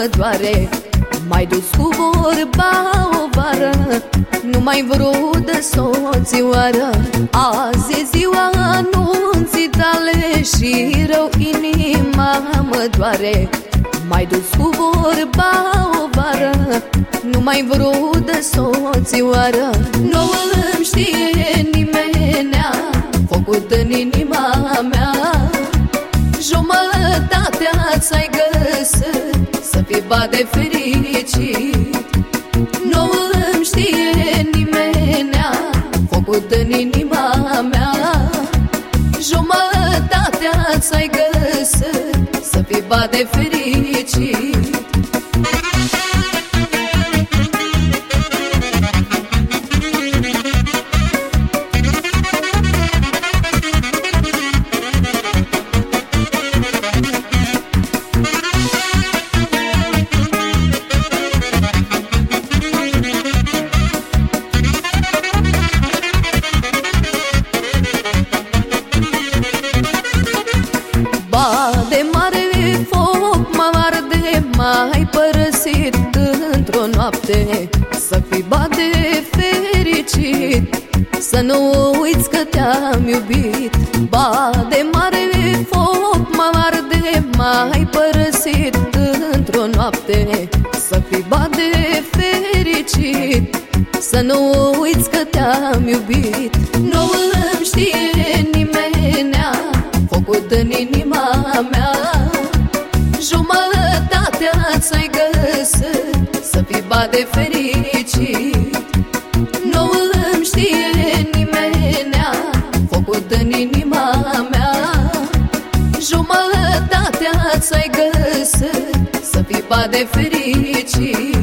și rău inima mă doare. Mai dus cu vorba o vară Nu mai vrut de soțioară. Azi e ziua anunții tale Și rău inima mă doare. Mai dus cu vorba o vară Nu mai vrut de soțioară. Nu îmi știe nimenea Focul în inima mea. Jumătatea ți-ai găsit Să fii ba de fericit. Nu îmi știe nimenea Focul în inima mea. Jumătatea ți-ai găsit Să fii ba de fericit Mai părăsit într-o noapte Să fii de fericit. Să nu uiți că te-am iubit. Ba de mare foc mă arde Mai părăsit într-o noapte Să fii de fericit. Să nu uiți că te-am iubit. Nu îmi știe nimeni Focul în Să fii ba de fericit. Nu îmi știe nimenea Focul în inima mea. Jumătatea ți-ai găsit Să fii ba de fericit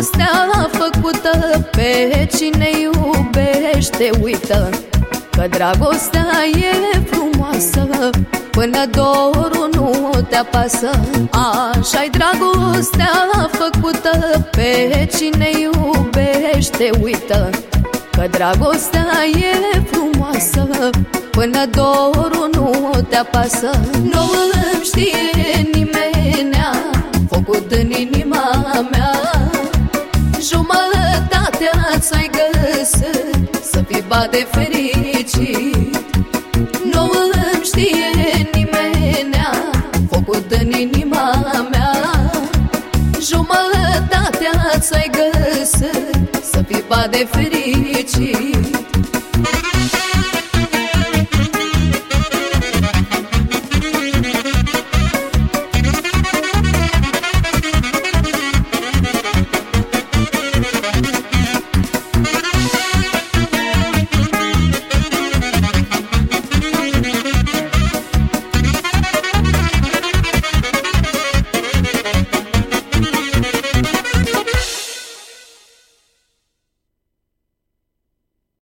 dragostea făcută Pe cine iubește. Uită Că dragostea e frumoasă Până dorul nu te apasă. Așa-i dragostea făcută Pe cine iubește. Uită Că dragostea e frumoasă Până dorul nu te apasă. Nu îmi știe nimeni Focul în inima mea găsit Să fii ba de fericit. Nu îmi știe nimenea Focul în inima mea. Jumătatea ți-ai găsit Să fii ba de fericit